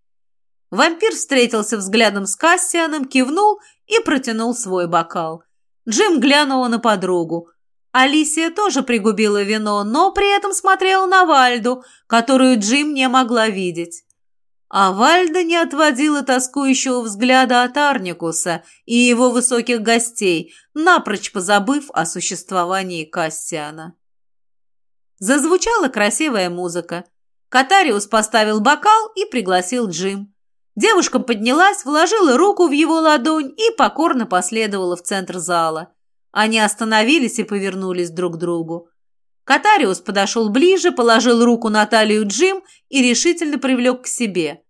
Вампир встретился взглядом с Кассианом, кивнул и протянул свой бокал. Джим глянула на подругу. Алисия тоже пригубила вино, но при этом смотрела на Вальду, которую Джим не могла видеть. А Вальда не отводила тоскующего взгляда от Арникуса и его высоких гостей, напрочь позабыв о существовании Кассиана. Зазвучала красивая музыка. Катариус поставил бокал и пригласил Джим. Девушка поднялась, вложила руку в его ладонь и покорно последовала в центр зала. Они остановились и повернулись друг к другу. Катариус подошел ближе, положил руку на талию Джим и решительно привлек к себе.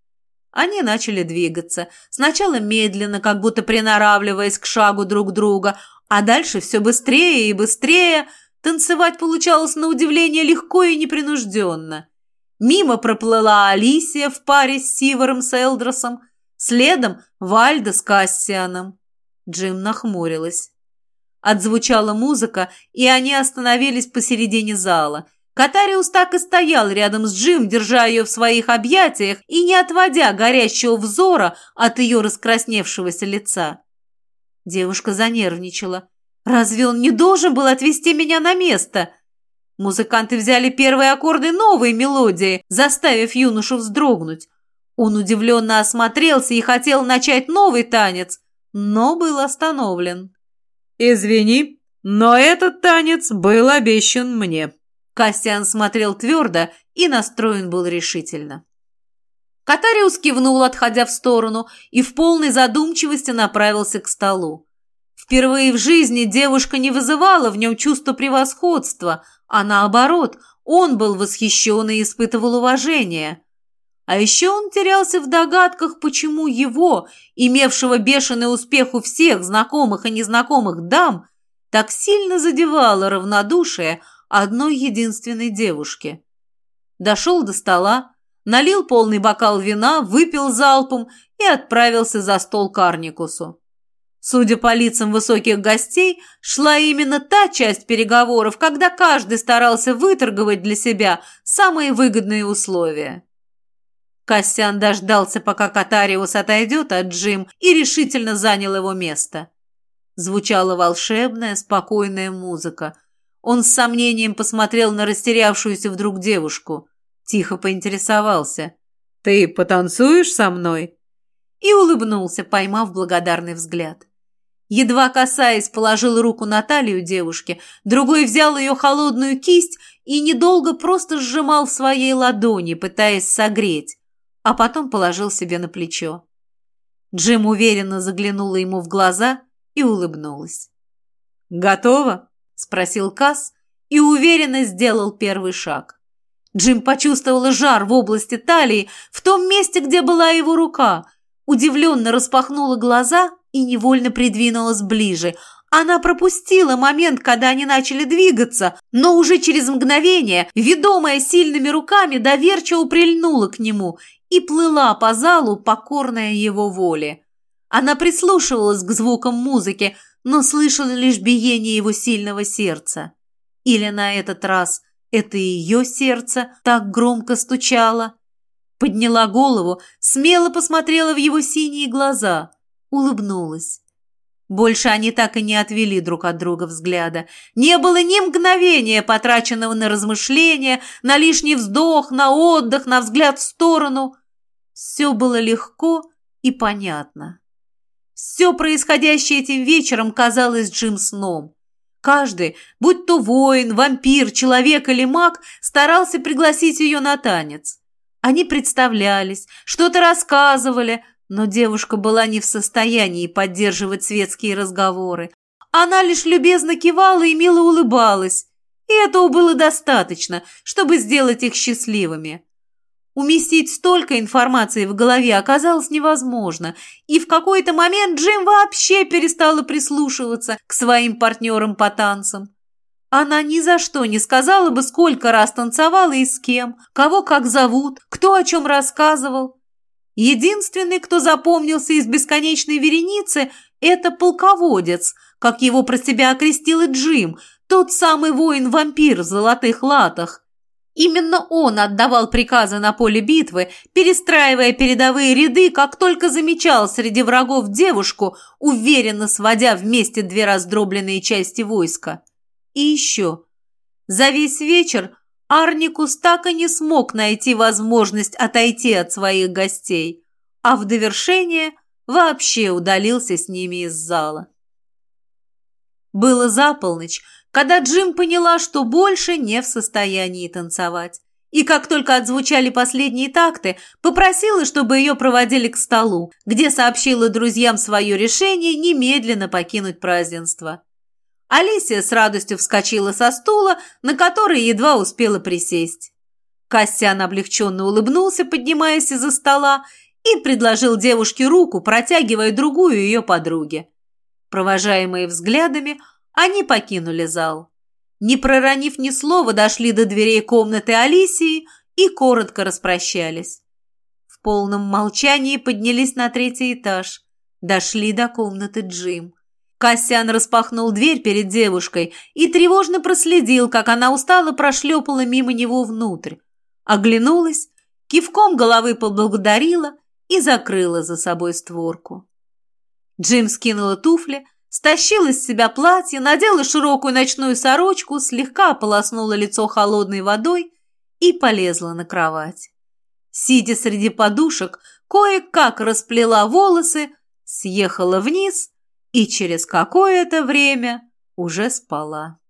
Они начали двигаться. Сначала медленно, как будто приноравливаясь к шагу друг друга, а дальше все быстрее и быстрее. Танцевать получалось на удивление легко и непринужденно. Мимо проплыла Алисия в паре с Сивором с Элдросом, следом Вальда с Кассианом. Джим нахмурилась. Отзвучала музыка, и они остановились посередине зала. Катариус так и стоял рядом с Джим, держа ее в своих объятиях и не отводя горящего взора от ее раскрасневшегося лица. Девушка занервничала. «Разве он не должен был отвести меня на место?» Музыканты взяли первые аккорды новой мелодии, заставив юношу вздрогнуть. Он удивленно осмотрелся и хотел начать новый танец, но был остановлен. «Извини, но этот танец был обещан мне». Кассиан смотрел твердо и настроен был решительно. Катариус кивнул, отходя в сторону, и в полной задумчивости направился к столу. Впервые в жизни девушка не вызывала в нем чувство превосходства, а наоборот, он был восхищен и испытывал уважение. А еще он терялся в догадках, почему его, имевшего бешеный успех у всех знакомых и незнакомых дам, так сильно задевало равнодушие одной единственной девушки. Дошел до стола, налил полный бокал вина, выпил залпом и отправился за стол к Арникусу. Судя по лицам высоких гостей, шла именно та часть переговоров, когда каждый старался выторговать для себя самые выгодные условия. Кассиан дождался, пока Катариус отойдет от Джим и решительно занял его место. Звучала волшебная, спокойная музыка. Он с сомнением посмотрел на растерявшуюся вдруг девушку. Тихо поинтересовался. «Ты потанцуешь со мной?» И улыбнулся, поймав благодарный взгляд. Едва касаясь, положил руку на талию девушки, другой взял ее холодную кисть и недолго просто сжимал в своей ладони, пытаясь согреть, а потом положил себе на плечо. Джим уверенно заглянула ему в глаза и улыбнулась. «Готово?» – спросил Касс и уверенно сделал первый шаг. Джим почувствовала жар в области талии, в том месте, где была его рука, удивленно распахнула глаза и невольно придвинулась ближе. Она пропустила момент, когда они начали двигаться, но уже через мгновение, ведомая сильными руками, доверчиво прильнула к нему и плыла по залу, покорная его воле. Она прислушивалась к звукам музыки, но слышала лишь биение его сильного сердца. Или на этот раз это ее сердце так громко стучало? Подняла голову, смело посмотрела в его синие глаза – улыбнулась. Больше они так и не отвели друг от друга взгляда. Не было ни мгновения, потраченного на размышления, на лишний вздох, на отдых, на взгляд в сторону. Все было легко и понятно. Все происходящее этим вечером казалось Джим сном. Каждый, будь то воин, вампир, человек или маг, старался пригласить ее на танец. Они представлялись, что-то рассказывали, но девушка была не в состоянии поддерживать светские разговоры. Она лишь любезно кивала и мило улыбалась, и этого было достаточно, чтобы сделать их счастливыми. Уместить столько информации в голове оказалось невозможно, и в какой-то момент Джим вообще перестала прислушиваться к своим партнерам по танцам. Она ни за что не сказала бы, сколько раз танцевала и с кем, кого как зовут, кто о чем рассказывал. Единственный, кто запомнился из бесконечной вереницы, это полководец, как его про себя окрестил и Джим, тот самый воин-вампир в золотых латах. Именно он отдавал приказы на поле битвы, перестраивая передовые ряды, как только замечал среди врагов девушку, уверенно сводя вместе две раздробленные части войска. И еще. За весь вечер Арникус так и не смог найти возможность отойти от своих гостей, а в довершение вообще удалился с ними из зала. Было за полночь, когда Джим поняла, что больше не в состоянии танцевать. И как только отзвучали последние такты, попросила, чтобы ее проводили к столу, где сообщила друзьям свое решение немедленно покинуть празднество. Алисия с радостью вскочила со стула, на который едва успела присесть. Костян облегченно улыбнулся, поднимаясь из-за стола, и предложил девушке руку, протягивая другую ее подруге. Провожаемые взглядами, они покинули зал. Не проронив ни слова, дошли до дверей комнаты Алисии и коротко распрощались. В полном молчании поднялись на третий этаж. Дошли до комнаты Джим. Кассиан распахнул дверь перед девушкой и тревожно проследил, как она устало прошлепала мимо него внутрь. Оглянулась, кивком головы поблагодарила и закрыла за собой створку. Джим скинула туфли, стащила из себя платье, надела широкую ночную сорочку, слегка ополоснула лицо холодной водой и полезла на кровать. Сидя среди подушек, кое-как расплела волосы, съехала вниз и через какое-то время уже спала.